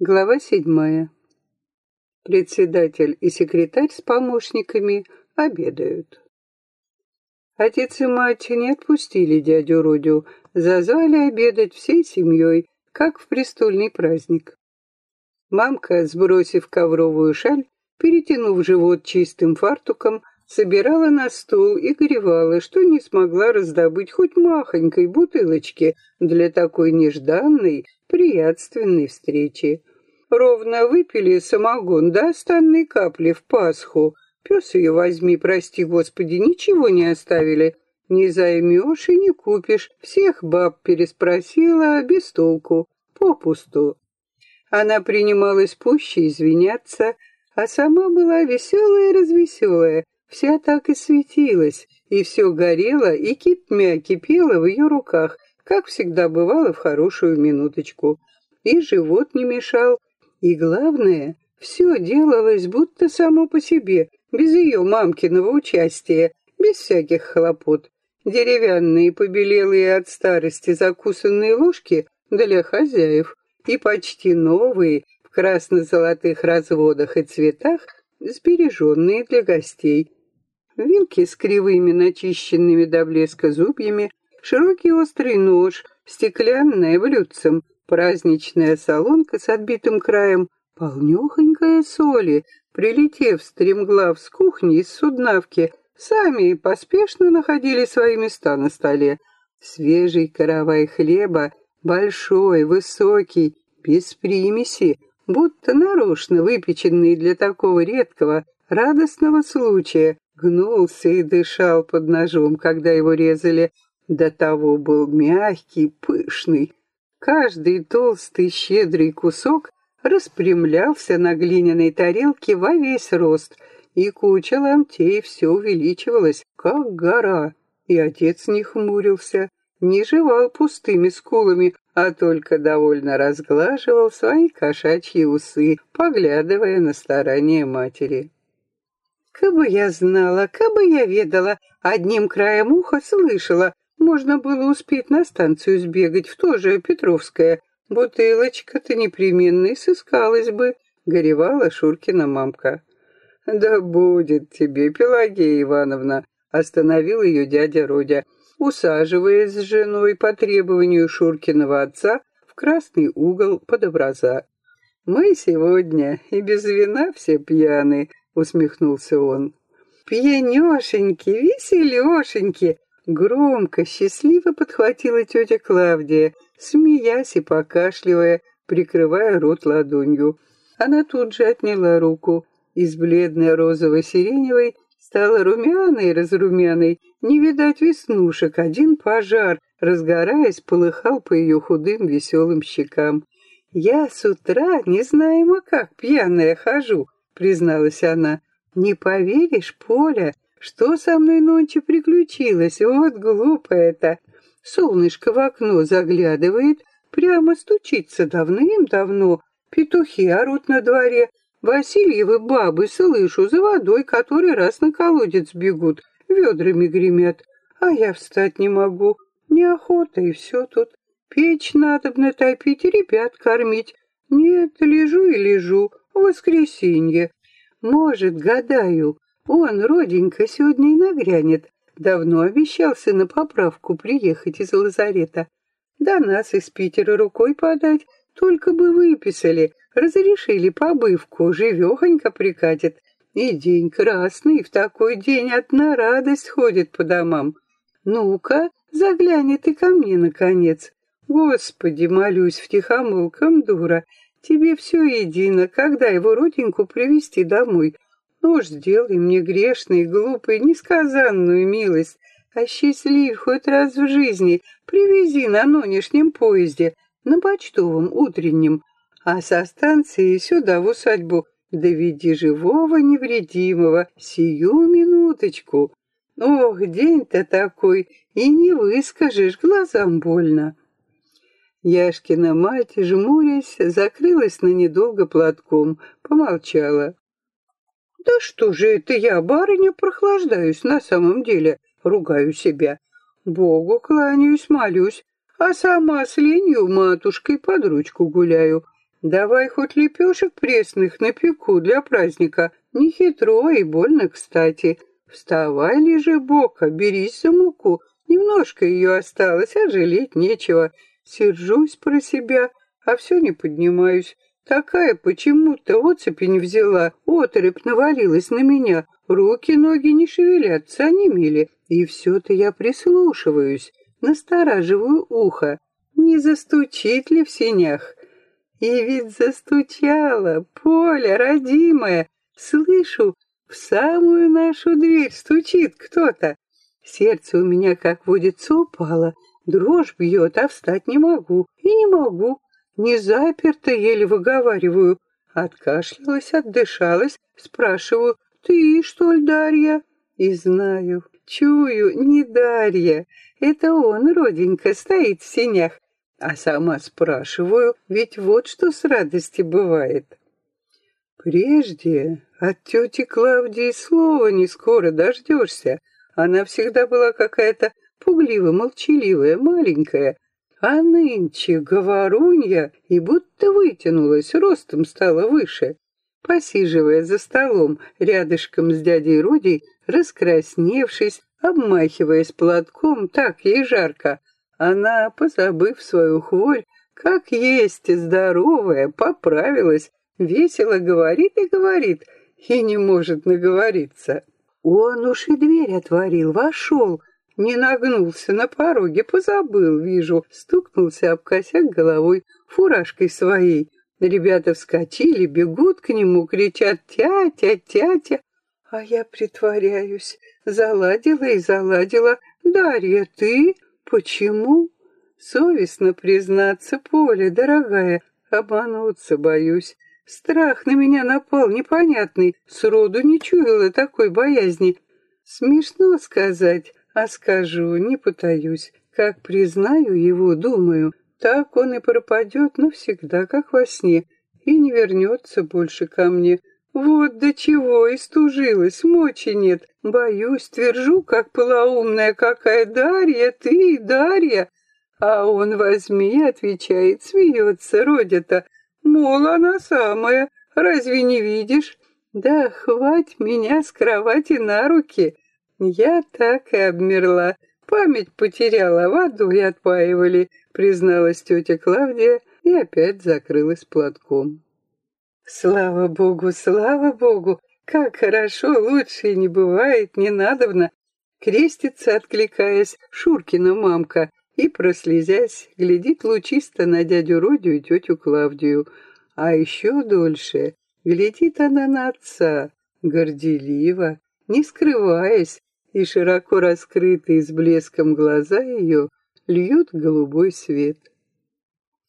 Глава седьмая. Председатель и секретарь с помощниками обедают. Отец и мать не отпустили дядю Родю, зазвали обедать всей семьей, как в престольный праздник. Мамка, сбросив ковровую шаль, перетянув живот чистым фартуком, собирала на стол и горевала, что не смогла раздобыть хоть махонькой бутылочки для такой нежданной, приятственной встречи. Ровно выпили самогон до останной капли в Пасху. Пес ее возьми, прости господи, ничего не оставили. Не займешь и не купишь. Всех баб переспросила без толку, попусту. Она принималась пуще извиняться, а сама была веселая-развеселая, Вся так и светилась, и все горело, и кипмя кипело в ее руках, как всегда бывало в хорошую минуточку. И живот не мешал, и главное, все делалось будто само по себе, без ее мамкиного участия, без всяких хлопот. Деревянные, побелелые от старости закусанные ложки для хозяев и почти новые, в красно-золотых разводах и цветах, сбереженные для гостей, вилки с кривыми начищенными до блеска зубьями, широкий острый нож, стеклянная блюдцем, праздничная солонка с отбитым краем, полнёхонькая соли, прилетев стремглав с кухни из суднавки, сами поспешно находили свои места на столе. Свежий каравай хлеба, большой, высокий, без примеси, будто нарочно выпеченный для такого редкого, радостного случая, гнулся и дышал под ножом, когда его резали. До того был мягкий, пышный. Каждый толстый, щедрый кусок распрямлялся на глиняной тарелке во весь рост, и куча ломтей все увеличивалась, как гора. И отец не хмурился, не жевал пустыми скулами, а только довольно разглаживал свои кошачьи усы, поглядывая на старания матери. Кабы я знала, кабы я ведала, одним краем уха слышала, можно было успеть на станцию сбегать, в то же Петровское. Бутылочка-то непременно и сыскалась бы, горевала Шуркина мамка. Да будет тебе, Пелагея Ивановна, остановил ее дядя Родя, усаживаясь с женой по требованию Шуркиного отца в красный угол под образа. Мы сегодня и без вина все пьяны, усмехнулся он. Пьянёшеньки, веселёшеньки, громко, счастливо подхватила тетя Клавдия, смеясь и покашливая, прикрывая рот ладонью. Она тут же отняла руку. Из бледной розово-сиреневой стала румяной-разрумяной, не видать веснушек, один пожар, разгораясь, полыхал по ее худым веселым щекам. «Я с утра не знаемо как пьяная хожу», призналась она. «Не поверишь, Поля, что со мной ночью приключилось? Вот глупая-то!» Солнышко в окно заглядывает, прямо стучится давным-давно. Петухи орут на дворе. Васильевы бабы, слышу, за водой который раз на колодец бегут, ведрами гремят. А я встать не могу. Неохота, и все тут. Печь надо натопить, ребят кормить. Нет, лежу и лежу воскресенье. Может, гадаю, он, роденька, сегодня и нагрянет. Давно обещался на поправку приехать из лазарета. До нас из Питера рукой подать, только бы выписали, разрешили побывку, живехонько прикатит. И день красный, в такой день одна радость ходит по домам. Ну-ка, заглянет и ко мне, наконец. Господи, молюсь втихомолком, дура, Тебе все едино, когда его родинку привести домой. Ну уж сделай мне грешный, глупый, несказанную милость, а счастлив хоть раз в жизни привези на нынешнем поезде, на почтовом утреннем, а со станции сюда в усадьбу доведи живого невредимого сию минуточку. Ох, день-то такой, и не выскажешь, глазам больно. Яшкина мать, жмурясь, закрылась на недолго платком, помолчала. «Да что же это я, барыня, прохлаждаюсь на самом деле, ругаю себя. Богу кланяюсь, молюсь, а сама с ленью матушкой под ручку гуляю. Давай хоть лепешек пресных напеку для праздника. Не хитро и больно, кстати. Вставай, лежи бока, берись за муку. Немножко ее осталось, а жалеть нечего. Сержусь про себя, а все не поднимаюсь. Такая почему-то оцепи не взяла, оторопь навалилась на меня. Руки, ноги не шевелятся, онемели. И все-то я прислушиваюсь, настораживаю ухо. Не застучит ли в синях? И ведь застучала, Поля, родимая. Слышу, в самую нашу дверь стучит кто-то. Сердце у меня, как водится, упало. Дрожь бьет, а встать не могу. И не могу. Не заперто, еле выговариваю. Откашлялась, отдышалась, спрашиваю, «Ты, что ли, Дарья?» И знаю, чую, не Дарья. Это он, роденька, стоит в синях. А сама спрашиваю, ведь вот что с радости бывает. Прежде от тети Клавдии слова не скоро дождешься. Она всегда была какая-то пугливо-молчаливая, маленькая. А нынче говорунья и будто вытянулась, ростом стала выше. Посиживая за столом рядышком с дядей Рудей, раскрасневшись, обмахиваясь платком, так ей жарко, она, позабыв свою хворь, как есть здоровая, поправилась, весело говорит и говорит, и не может наговориться. Он уж и дверь отворил, вошел, не нагнулся на пороге, позабыл, вижу, стукнулся об косяк головой фуражкой своей. Ребята вскочили, бегут к нему, кричат «Тятя, тятя!» А я притворяюсь, заладила и заладила. «Дарья, ты? Почему?» Совестно признаться, Поля, дорогая, обмануться боюсь. Страх на меня напал непонятный, сроду не чуяла такой боязни. Смешно сказать, а скажу, не потаюсь. Как признаю его, думаю, так он и пропадет навсегда, как во сне, и не вернется больше ко мне. Вот до чего истужилась, мочи нет. Боюсь, твержу, как полоумная какая Дарья, ты, Дарья. А он возьми, отвечает, смеется, родя-то. Мол, она самая, разве не видишь? Да хвать меня с кровати на руки. Я так и обмерла. Память потеряла, водой отпаивали, призналась тетя Клавдия и опять закрылась платком. Слава богу, слава богу, как хорошо, лучше не бывает, не надобно. Крестится, откликаясь, Шуркина мамка, и, прослезясь, глядит лучисто на дядю Родю и тетю Клавдию. А еще дольше глядит она на отца, горделиво, не скрываясь, и широко раскрытые с блеском глаза ее льют голубой свет.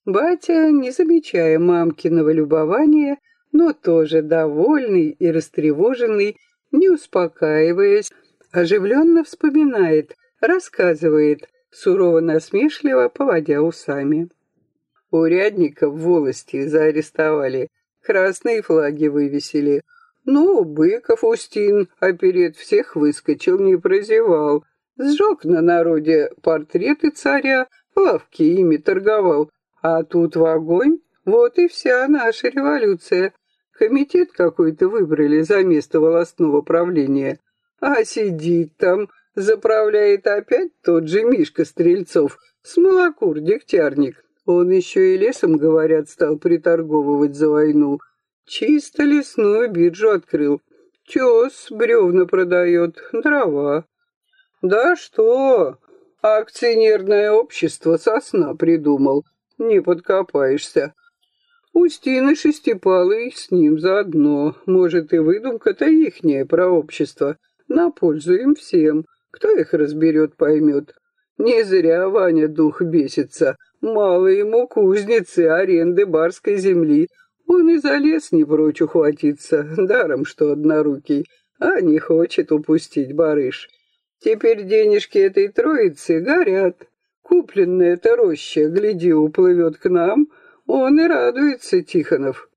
Батя, не замечая мамкиного любования, но тоже довольный и растревоженный, не успокаиваясь, оживленно вспоминает, рассказывает, сурово-насмешливо поводя усами. Урядника в волости заарестовали, красные флаги вывесили. Ну, Быков Устин, оперед всех выскочил, не прозевал. Сжег на народе портреты царя, лавки ими торговал. А тут в огонь, вот и вся наша революция. Комитет какой-то выбрали за место волостного правления. А сидит там, заправляет опять тот же Мишка Стрельцов, смолокур-дегтярник. Он еще и лесом, говорят, стал приторговывать за войну. Чисто лесную биржу открыл. Тес бревна продает, дрова. Да что? Акционерное общество сосна придумал. Не подкопаешься. Устины шестипалый с ним заодно. Может, и выдумка-то ихняя про общество. На пользу им всем. Кто их разберет, поймет. Не зря Ваня дух бесится. Мало ему кузницы, аренды барской земли. Он и за лес не прочь ухватиться, даром что однорукий, а не хочет упустить барыш. Теперь денежки этой троицы горят. Купленная-то роща, гляди, уплывет к нам — он и радуется, Тихонов.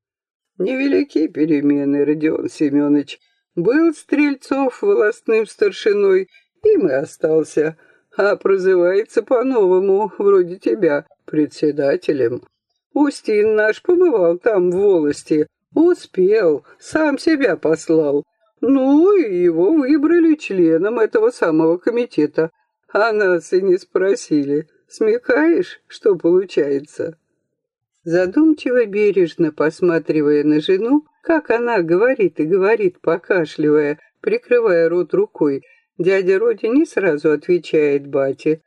Невелики перемены, Родион Семенович. Был Стрельцов волостным старшиной, им и остался, а прозывается по-новому, вроде тебя, председателем. Устин наш побывал там в волости. Успел, сам себя послал. Ну, и его выбрали членом этого самого комитета. А нас и не спросили. Смекаешь, что получается?» Задумчиво бережно посматривая на жену, как она говорит и говорит, покашливая, прикрывая рот рукой, дядя Роди не сразу отвечает бате.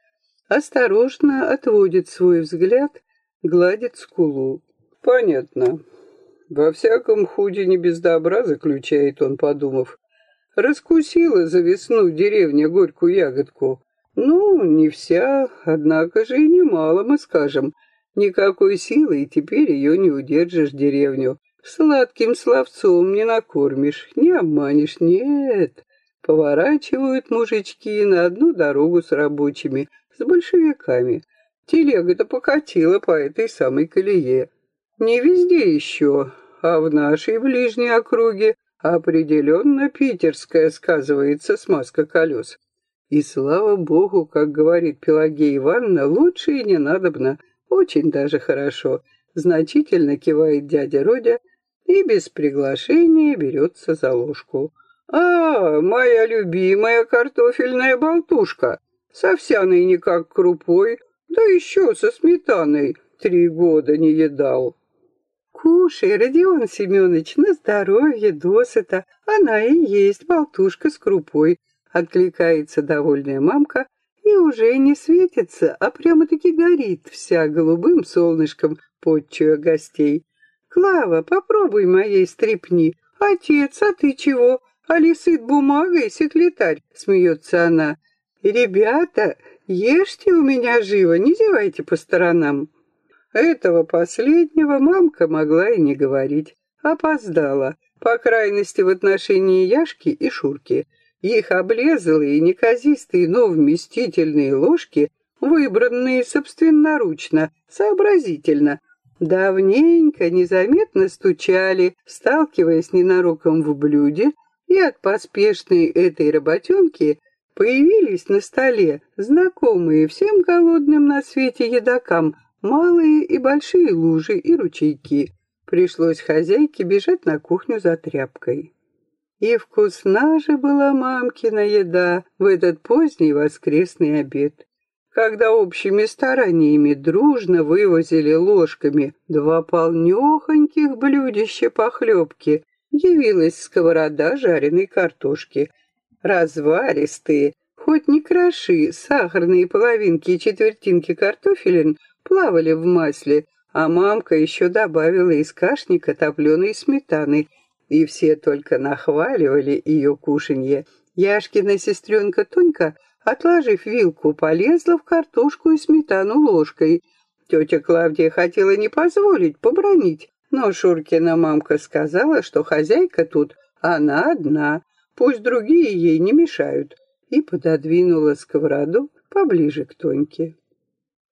Осторожно отводит свой взгляд, гладит скулу. «Понятно. Во всяком худе не без добра», — заключает он, подумав. «Раскусила за весну деревня горькую ягодку. Ну, не вся, однако же и немало, мы скажем. Никакой силы, и теперь ее не удержишь деревню. Сладким словцом не накормишь, не обманешь, нет. Поворачивают мужички на одну дорогу с рабочими, с большевиками. Телега-то покатила по этой самой колее. Не везде еще, а в нашей ближней округе определенно питерская сказывается смазка колес. И слава богу, как говорит Пелагея Ивановна, лучше и не надобно. Очень даже хорошо. Значительно кивает дядя Родя и без приглашения берется за ложку. «А, моя любимая картофельная болтушка, с овсяной не как крупой, да еще со сметаной три года не едал». «Кушай, Родион Семенович, на здоровье, досыта, она и есть болтушка с крупой», Откликается довольная мамка и уже не светится, а прямо-таки горит вся голубым солнышком, подчуя гостей. «Клава, попробуй моей стрипни. Отец, а ты чего? А лисыт бумагой, секретарь?» — смеется она. «Ребята, ешьте у меня живо, не зевайте по сторонам». Этого последнего мамка могла и не говорить. Опоздала, по крайности в отношении Яшки и Шурки. Их облезлые, неказистые, но вместительные ложки, выбранные собственноручно, сообразительно, давненько незаметно стучали, сталкиваясь ненароком в блюде, и от поспешной этой работенки появились на столе знакомые всем голодным на свете едокам малые и большие лужи и ручейки. Пришлось хозяйке бежать на кухню за тряпкой. И вкусна же была мамкина еда в этот поздний воскресный обед, когда общими стараниями дружно вывозили ложками два полнёхоньких блюдища похлебки, явилась сковорода жареной картошки. Разваристые, хоть не кроши, сахарные половинки и четвертинки картофелин плавали в масле, а мамка еще добавила из кашника топленой сметаны – и все только нахваливали ее кушанье. Яшкина сестренка Тонька, отложив вилку, полезла в картошку и сметану ложкой. Тетя Клавдия хотела не позволить, побронить, но Шуркина мамка сказала, что хозяйка тут, она одна, пусть другие ей не мешают, и пододвинула сковороду поближе к Тоньке.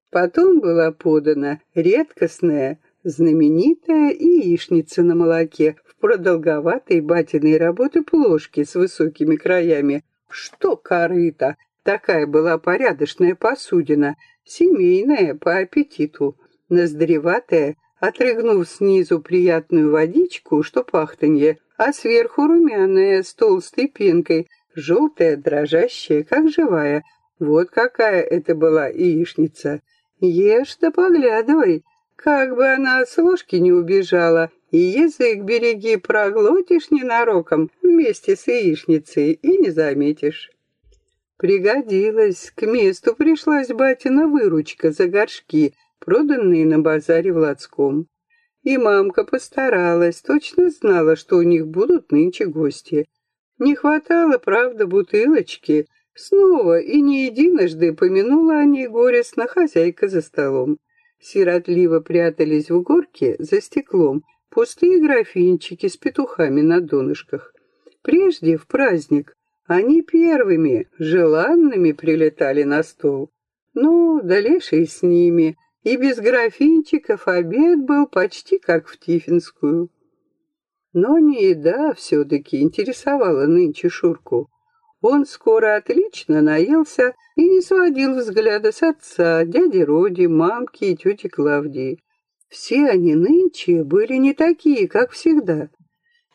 Потом была подана редкостная, знаменитая яичница на молоке продолговатой батиной работы плошки с высокими краями. Что корыто! Такая была порядочная посудина, семейная по аппетиту, ноздреватая, отрыгнув снизу приятную водичку, что пахтанье, а сверху румяная с толстой пенкой, желтая, дрожащая, как живая. Вот какая это была яичница. Ешь да поглядывай, как бы она с ложки не убежала, и язык береги, проглотишь ненароком вместе с яичницей и не заметишь. Пригодилась, к месту пришлась батина выручка за горшки, проданные на базаре в Ладском. И мамка постаралась, точно знала, что у них будут нынче гости. Не хватало, правда, бутылочки. Снова и не единожды помянула о ней горестно хозяйка за столом. Сиротливо прятались в горке за стеклом, пустые графинчики с петухами на донышках. Прежде, в праздник, они первыми, желанными прилетали на стол. Ну, дальше с ними, и без графинчиков обед был почти как в Тифинскую. Но не еда все-таки интересовала нынче Шурку. Он скоро отлично наелся и не сводил взгляда с отца, дяди Роди, мамки и тети Клавдии. Все они нынче были не такие, как всегда.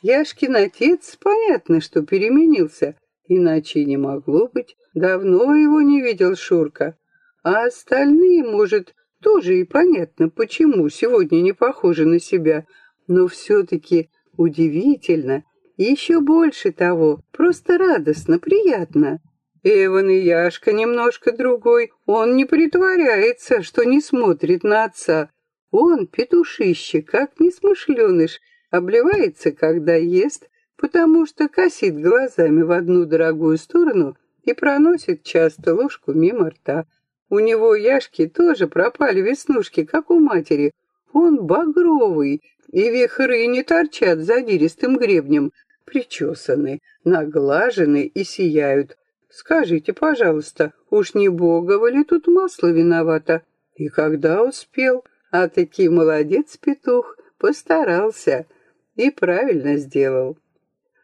Яшкин отец, понятно, что переменился, иначе не могло быть. Давно его не видел Шурка. А остальные, может, тоже и понятно, почему сегодня не похожи на себя. Но все-таки удивительно, еще больше того, просто радостно, приятно. Эван и Яшка немножко другой. Он не притворяется, что не смотрит на отца. Он, петушище, как несмышленыш, обливается, когда ест, потому что косит глазами в одну дорогую сторону и проносит часто ложку мимо рта. У него Яшки тоже пропали веснушки, как у матери. Он багровый, и вихры не торчат задиристым гребнем, причесаны, наглажены и сияют. Скажите, пожалуйста, уж не Богова ли тут масло виновато? И когда успел? А таки молодец петух, постарался и правильно сделал.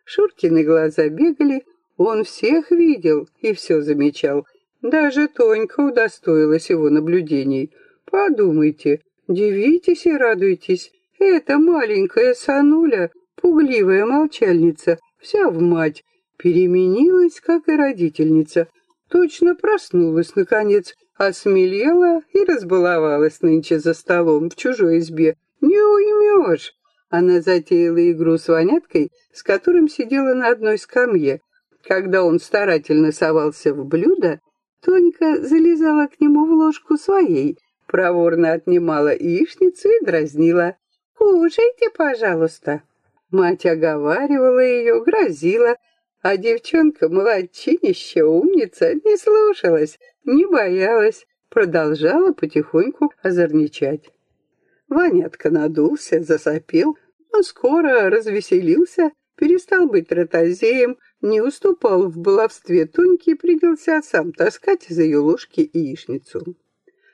Шуркины глаза бегали, он всех видел и все замечал. Даже Тонька удостоилась его наблюдений. Подумайте, дивитесь и радуйтесь. Эта маленькая Сануля, пугливая молчальница, вся в мать, переменилась, как и родительница. Точно проснулась, наконец, осмелела и разбаловалась нынче за столом в чужой избе. Не уймешь. Она затеяла игру с Ваняткой, с которым сидела на одной скамье. Когда он старательно совался в блюдо, Тонька залезала к нему в ложку своей, проворно отнимала яичницу и дразнила. «Кушайте, пожалуйста». Мать оговаривала ее, грозила, а девчонка, молодчинище, умница, не слушалась, не боялась, продолжала потихоньку озорничать. Ванятка надулся, засопел, но скоро развеселился, перестал быть ротозеем, не уступал в баловстве Тоньки и принялся сам таскать из ее ложки яичницу.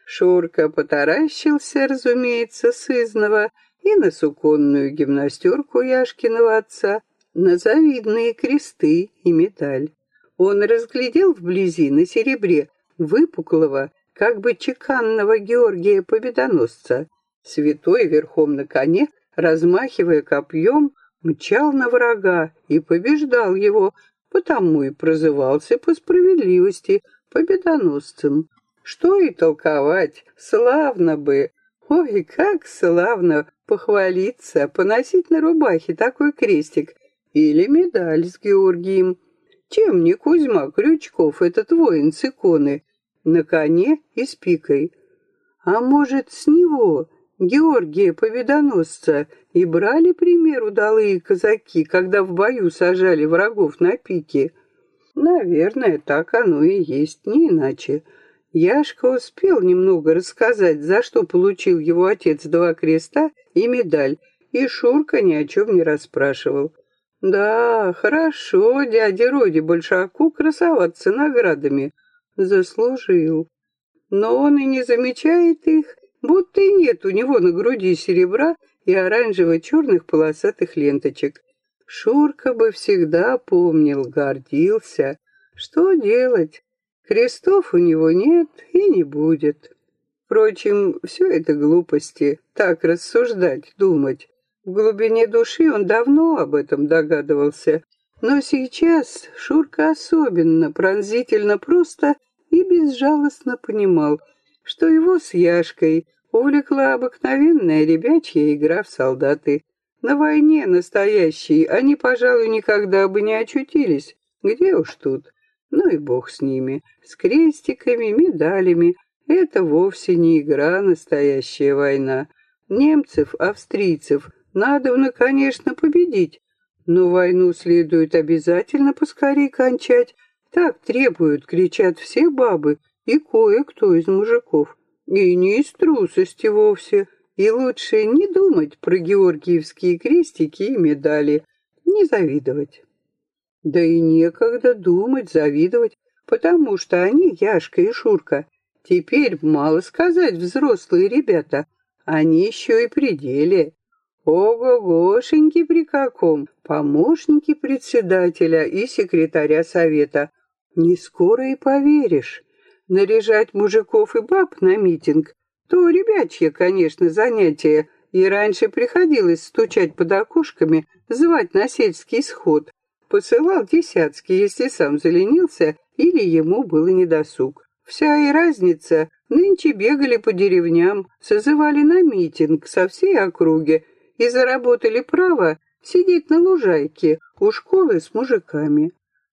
Шурка потаращился, разумеется, сызного, и на суконную гимнастерку Яшкиного отца, на завидные кресты и медаль. Он разглядел вблизи на серебре выпуклого, как бы чеканного Георгия Победоносца. Святой верхом на коне, размахивая копьем, мчал на врага и побеждал его, потому и прозывался по справедливости победоносцем. Что и толковать, славно бы, ой, как славно похвалиться, поносить на рубахе такой крестик, или медаль с Георгием. Чем не Кузьма Крючков, этот воин с иконы, на коне и с пикой? А может, с него, Георгия Победоносца, и брали пример удалые казаки, когда в бою сажали врагов на пике? Наверное, так оно и есть, не иначе. Яшка успел немного рассказать, за что получил его отец два креста и медаль, и Шурка ни о чем не расспрашивал. Да, хорошо, дяде Роди Большаку красоваться наградами. Заслужил. Но он и не замечает их, будто и нет у него на груди серебра и оранжево-черных полосатых ленточек. Шурка бы всегда помнил, гордился. Что делать? Крестов у него нет и не будет. Впрочем, все это глупости, так рассуждать, думать. В глубине души он давно об этом догадывался, но сейчас Шурка особенно пронзительно просто и безжалостно понимал, что его с Яшкой увлекла обыкновенная ребячья игра в солдаты. На войне настоящей они, пожалуй, никогда бы не очутились. Где уж тут? Ну и бог с ними. С крестиками, медалями. Это вовсе не игра, настоящая война. Немцев, австрийцев — надо, конечно, победить, но войну следует обязательно поскорее кончать. Так требуют, кричат все бабы и кое-кто из мужиков. И не из трусости вовсе. И лучше не думать про георгиевские крестики и медали, не завидовать. Да и некогда думать, завидовать, потому что они, Яшка и Шурка, теперь, мало сказать, взрослые ребята, они еще и при деле. Ого-гошеньки при каком! Помощники председателя и секретаря совета. Не скоро и поверишь. Наряжать мужиков и баб на митинг — то ребячье, конечно, занятие, и раньше приходилось стучать под окошками, звать на сельский сход. Посылал десятки, если сам заленился или ему было недосуг. Вся и разница. Нынче бегали по деревням, созывали на митинг со всей округи и заработали право сидеть на лужайке у школы с мужиками.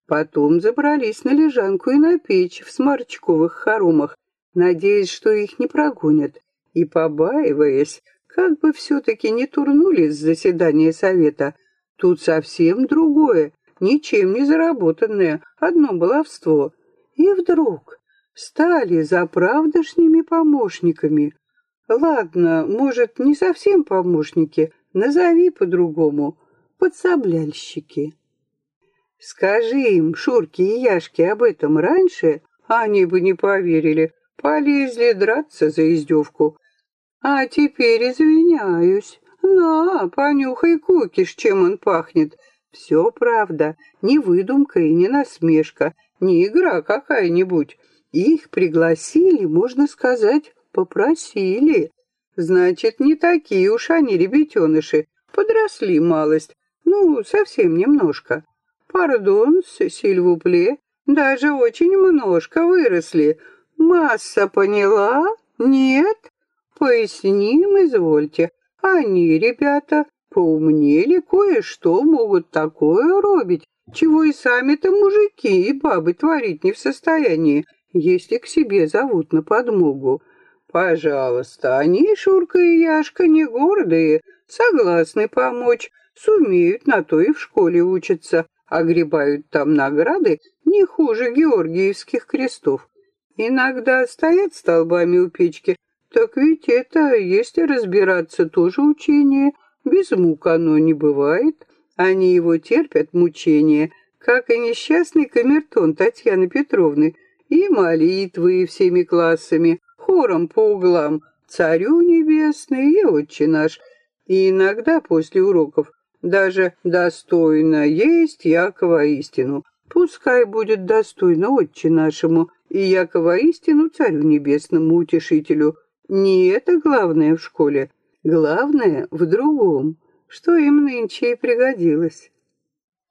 Потом забрались на лежанку и на печь в сморчковых хоромах, надеясь, что их не прогонят, и побаиваясь, как бы все-таки не турнули с заседания совета. Тут совсем другое, ничем не заработанное, одно баловство. И вдруг стали заправдошними помощниками. Ладно, может, не совсем помощники, назови по-другому, подсобляльщики. Скажи им, Шурки и Яшки, об этом раньше, они бы не поверили, полезли драться за издевку. А теперь извиняюсь. На, понюхай кукиш, чем он пахнет. Все правда, не выдумка и не насмешка, не игра какая-нибудь. Их пригласили, можно сказать, попросили. Значит, не такие уж они ребятеныши, подросли малость, ну, совсем немножко. Пардон, сильвупле, даже очень немножко выросли. Масса поняла? Нет? Поясним, извольте. Они, ребята, поумнели, кое-что могут такое робить, чего и сами-то мужики и бабы творить не в состоянии если к себе зовут на подмогу. Пожалуйста, они, Шурка и Яшка, не гордые, согласны помочь, сумеют, на то и в школе учатся, огребают там награды не хуже георгиевских крестов. Иногда стоят столбами у печки, так ведь это, если разбираться, тоже учение, без мук оно не бывает. Они его терпят, мучения, как и несчастный камертон Татьяны Петровны, и молитвы всеми классами, хором по углам, царю небесный и отче наш, и иногда после уроков даже достойно есть Якова истину. Пускай будет достойно отче нашему и Якова истину царю небесному утешителю. Не это главное в школе, главное в другом, что им нынче и пригодилось.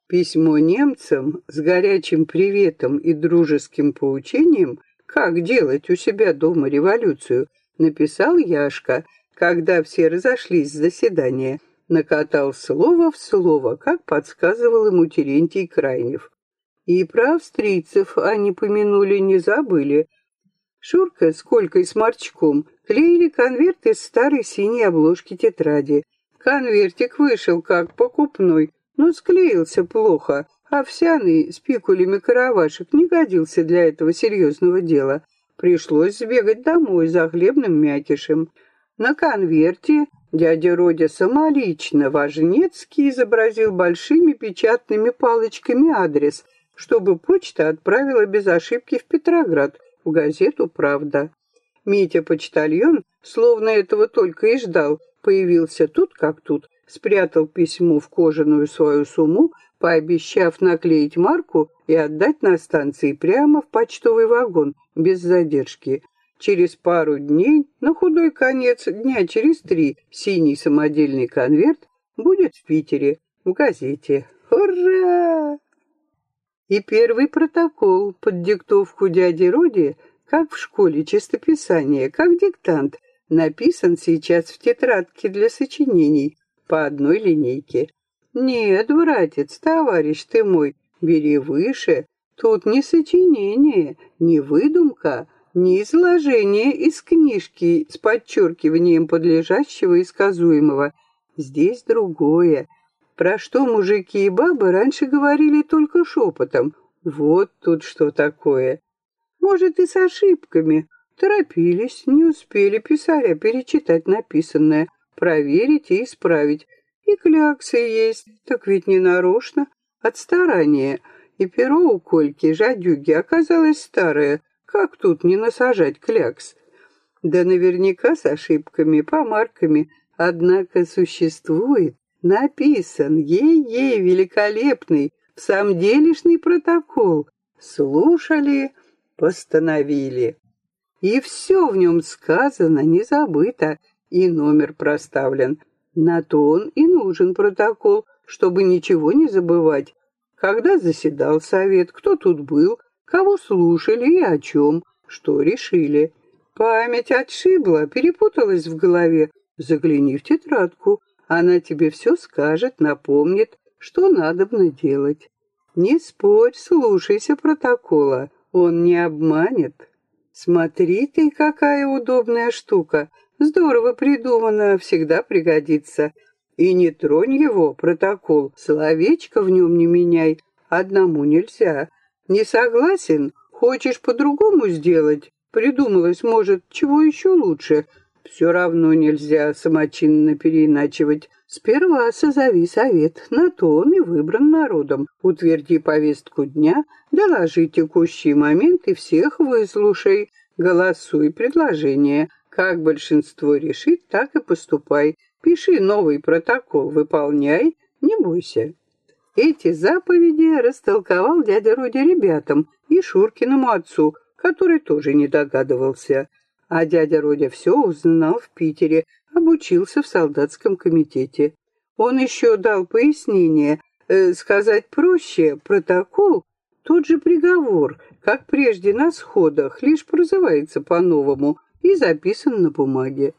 Письмо немцам с горячим приветом и дружеским поучением, как делать у себя дома революцию, написал Яшка, когда все разошлись с заседания. Накатал слово в слово, как подсказывал ему Терентий Крайнев. И про австрийцев они помянули, не забыли. Шурка с Колькой Сморчком клеили конверт из старой синей обложки тетради. Конвертик вышел как покупной, но склеился плохо. Овсяный с пикулями каравашек не годился для этого серьезного дела. Пришлось сбегать домой за хлебным мякишем. На конверте дядя Родя самолично Важнецкий изобразил большими печатными палочками адрес, чтобы почта отправила без ошибки в Петроград, в газету «Правда». Митя-почтальон, словно этого только и ждал, появился тут как тут, спрятал письмо в кожаную свою сумму, пообещав наклеить марку и отдать на станции прямо в почтовый вагон, без задержки. Через пару дней, на худой конец дня через три, синий самодельный конверт будет в Питере, в газете. Ура! И первый протокол под диктовку дяди Роди, как в школе чистописания, как диктант, написан сейчас в тетрадке для сочинений, по одной линейке. Нет, братец, товарищ ты мой, бери выше. Тут не сочинение, не выдумка, не изложение из книжки с подчеркиванием подлежащего и сказуемого. Здесь другое. Про что мужики и бабы раньше говорили только шепотом. Вот тут что такое. Может, и с ошибками. Торопились, не успели писаря перечитать написанное проверить и исправить. И кляксы есть, так ведь не нарочно, от старания. И перо у Кольки, жадюги, оказалось старое. Как тут не насажать клякс? Да наверняка с ошибками, помарками. Однако существует, написан, ей-ей, великолепный, в самом делешный протокол. Слушали, постановили. И все в нем сказано, не забыто, и номер проставлен. На то он и нужен протокол, чтобы ничего не забывать. Когда заседал совет, кто тут был, кого слушали и о чем, что решили. Память отшибла, перепуталась в голове. Загляни в тетрадку, она тебе все скажет, напомнит, что надобно делать. Не спорь, слушайся протокола, он не обманет. Смотри ты, какая удобная штука. Здорово придумано, всегда пригодится. И не тронь его, протокол, словечко в нем не меняй. Одному нельзя. Не согласен? Хочешь по-другому сделать? Придумалось, может, чего еще лучше? Все равно нельзя самочинно переиначивать. Сперва созови совет, на то он и выбран народом. Утверди повестку дня, доложи текущий момент и всех выслушай. Голосуй предложение. Как большинство решит, так и поступай. Пиши новый протокол, выполняй, не бойся. Эти заповеди растолковал дядя Родя ребятам и Шуркиному отцу, который тоже не догадывался. А дядя Родя все узнал в Питере, обучился в солдатском комитете. Он еще дал пояснение, э, сказать проще, протокол, тот же приговор, как прежде на сходах, лишь прозывается по-новому и записан на бумаге.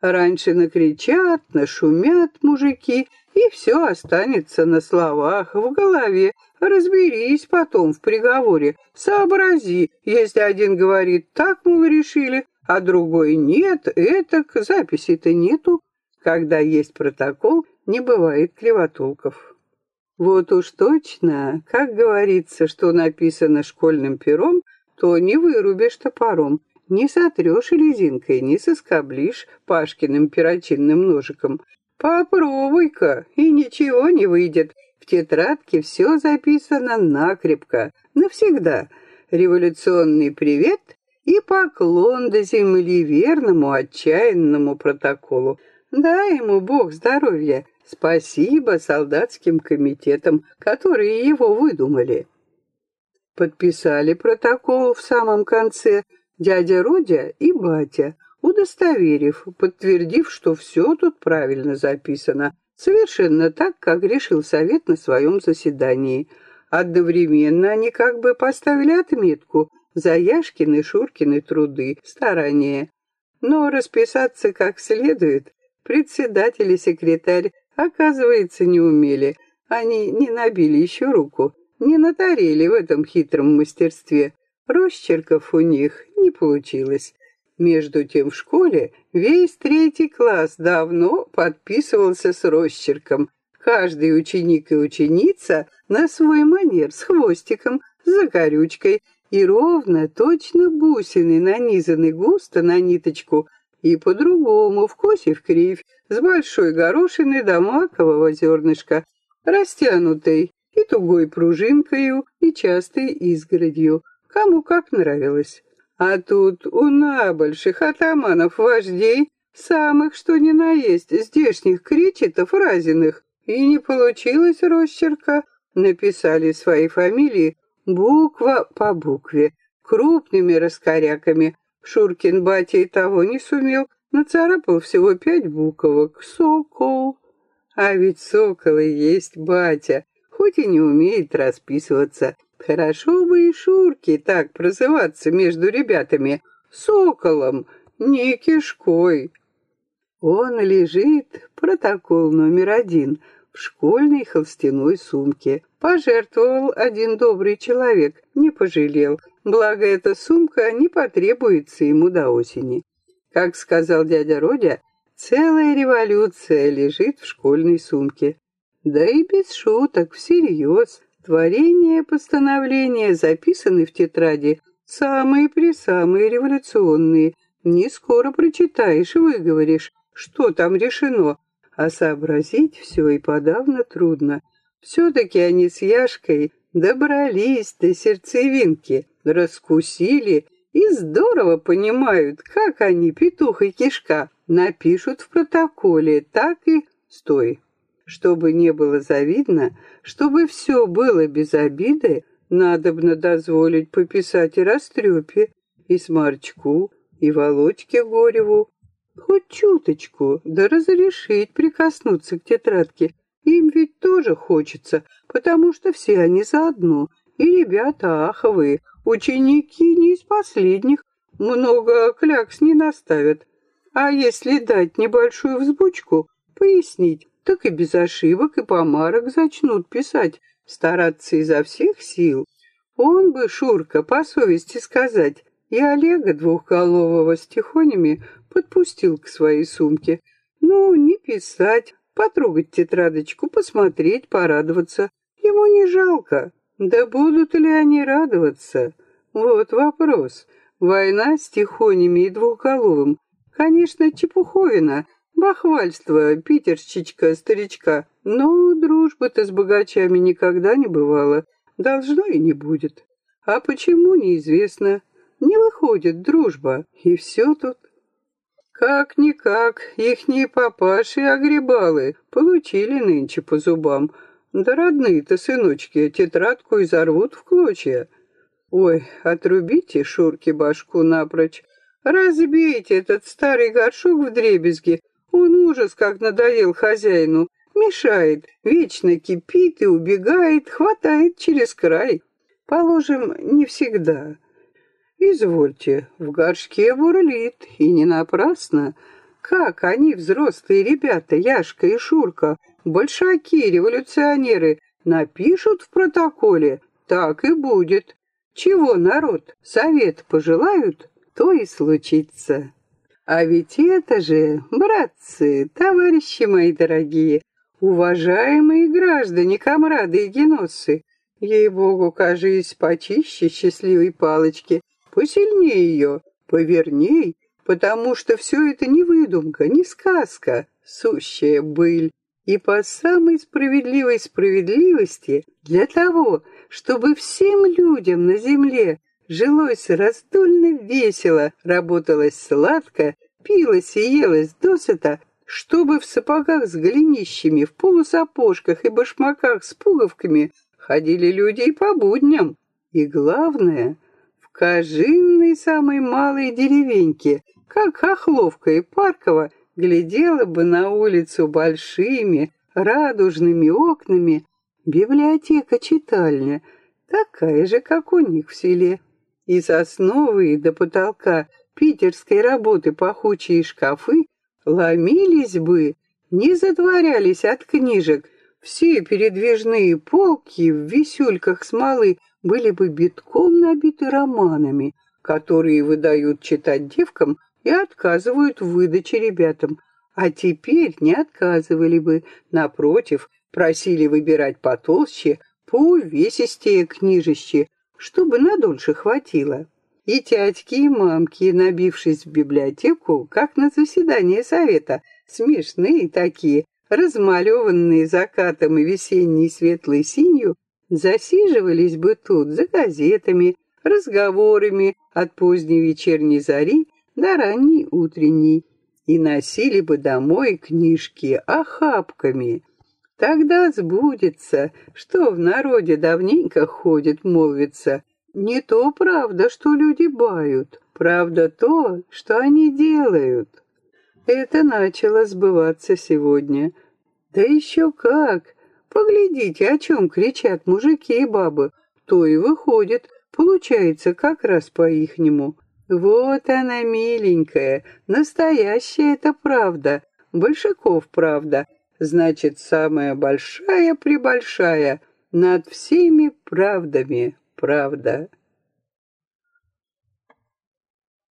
Раньше накричат, нашумят мужики, и все останется на словах, в голове. Разберись потом в приговоре, сообрази, если один говорит «так, мол, решили», а другой нет, это записи-то нету. Когда есть протокол, не бывает кривотолков. Вот уж точно, как говорится, что написано школьным пером, то не вырубишь топором, не сотрешь резинкой, не соскоблишь Пашкиным перочинным ножиком. Попробуй-ка, и ничего не выйдет. В тетрадке все записано накрепко, навсегда. Революционный привет и поклон до земли верному отчаянному протоколу. Дай ему Бог здоровья. Спасибо солдатским комитетам, которые его выдумали. Подписали протокол в самом конце дядя Родя и батя, удостоверив, подтвердив, что все тут правильно записано, совершенно так, как решил совет на своем заседании. Одновременно они как бы поставили отметку за Яшкины Шуркины труды, старания. Но расписаться как следует председатель и секретарь, оказывается, не умели. Они не набили еще руку, не натарели в этом хитром мастерстве. Росчерков у них не получилось. Между тем в школе весь третий класс давно подписывался с росчерком. Каждый ученик и ученица на свой манер с хвостиком, с закорючкой и ровно, точно бусины, нанизаны густо на ниточку, и по-другому, в косе в кривь, с большой горошиной до макового зернышка, растянутой и тугой пружинкою, и частой изгородью, кому как нравилось. А тут у набольших атаманов вождей, самых что ни на есть, здешних кричетов разиных, и не получилось росчерка, написали свои фамилии буква по букве, крупными раскоряками. Шуркин батя и того не сумел, нацарапал всего пять буквок. Сокол. А ведь сокол и есть батя, хоть и не умеет расписываться. Хорошо бы и Шурке так прозываться между ребятами. Соколом, не кишкой. Он лежит, протокол номер один — в школьной холстяной сумке. Пожертвовал один добрый человек, не пожалел. Благо, эта сумка не потребуется ему до осени. Как сказал дядя Родя, целая революция лежит в школьной сумке. Да и без шуток, всерьез. Творения постановления записаны в тетради, самые-присамые революционные. Не скоро прочитаешь, выговоришь, что там решено, а сообразить все и подавно трудно. Все-таки они с Яшкой добрались до сердцевинки, раскусили и здорово понимают, как они, петух и кишка, напишут в протоколе, так и стой. Чтобы не было завидно, чтобы все было без обиды, надобно дозволить пописать и Растрепе, и Сморчку, и Володьке Гореву, Хоть чуточку, да разрешить прикоснуться к тетрадке. Им ведь тоже хочется, потому что все они заодно. И ребята аховые, ученики не из последних, много клякс не наставят. А если дать небольшую взбучку, пояснить, так и без ошибок и помарок зачнут писать, стараться изо всех сил. Он бы, Шурка, по совести сказать, и Олега двухголового с тихонями подпустил к своей сумке. Ну, не писать, потрогать тетрадочку, посмотреть, порадоваться. Ему не жалко. Да будут ли они радоваться? Вот вопрос. Война с тихонями и двухголовым. Конечно, чепуховина, бахвальство, питерщичка, старичка. Но дружбы-то с богачами никогда не бывало. Должно и не будет. А почему, неизвестно. Не выходит дружба, и все тут. Как-никак, ихние папаши-огребалы получили нынче по зубам. Да родные-то сыночки тетрадку изорвут в клочья. Ой, отрубите Шурке башку напрочь. Разбейте этот старый горшок в дребезги. Он ужас как надоел хозяину. Мешает, вечно кипит и убегает, хватает через край. Положим, не всегда. Извольте, в горшке бурлит, и не напрасно. Как они, взрослые ребята, Яшка и Шурка, большаки, революционеры, напишут в протоколе, так и будет. Чего народ, совет пожелают, то и случится. А ведь это же, братцы, товарищи мои дорогие, уважаемые граждане, комрады и геноссы, ей-богу, кажись, почище счастливой палочки, посильнее ее, поверней, потому что все это не выдумка, не сказка, сущая быль. И по самой справедливой справедливости для того, чтобы всем людям на земле жилось раздольно весело, работалось сладко, пилось и елось досыта, чтобы в сапогах с голенищами, в полусапожках и башмаках с пуговками ходили люди и по будням. И главное, в кожинной самой малой деревеньке, как Хохловка и Паркова, глядела бы на улицу большими, радужными окнами библиотека-читальня, такая же, как у них в селе. И сосновые до потолка питерской работы пахучие шкафы ломились бы, не затворялись от книжек. Все передвижные полки в висюльках смолы были бы битком набиты романами, которые выдают читать девкам и отказывают в выдаче ребятам. А теперь не отказывали бы, напротив, просили выбирать потолще, поувесистее книжище, чтобы надольше хватило. И тятьки, и мамки, набившись в библиотеку, как на заседание совета, смешные такие, размалеванные закатом и весенней светлой синью, засиживались бы тут за газетами, разговорами от поздней вечерней зари до ранней утренней и носили бы домой книжки охапками. Тогда сбудется, что в народе давненько ходит, молвится. Не то правда, что люди бают, правда то, что они делают. Это начало сбываться сегодня. Да еще как! Поглядите, о чем кричат мужики и бабы. То и выходит, получается как раз по-ихнему. Вот она, миленькая, настоящая это правда, Большаков правда, значит, самая большая-пребольшая над всеми правдами правда.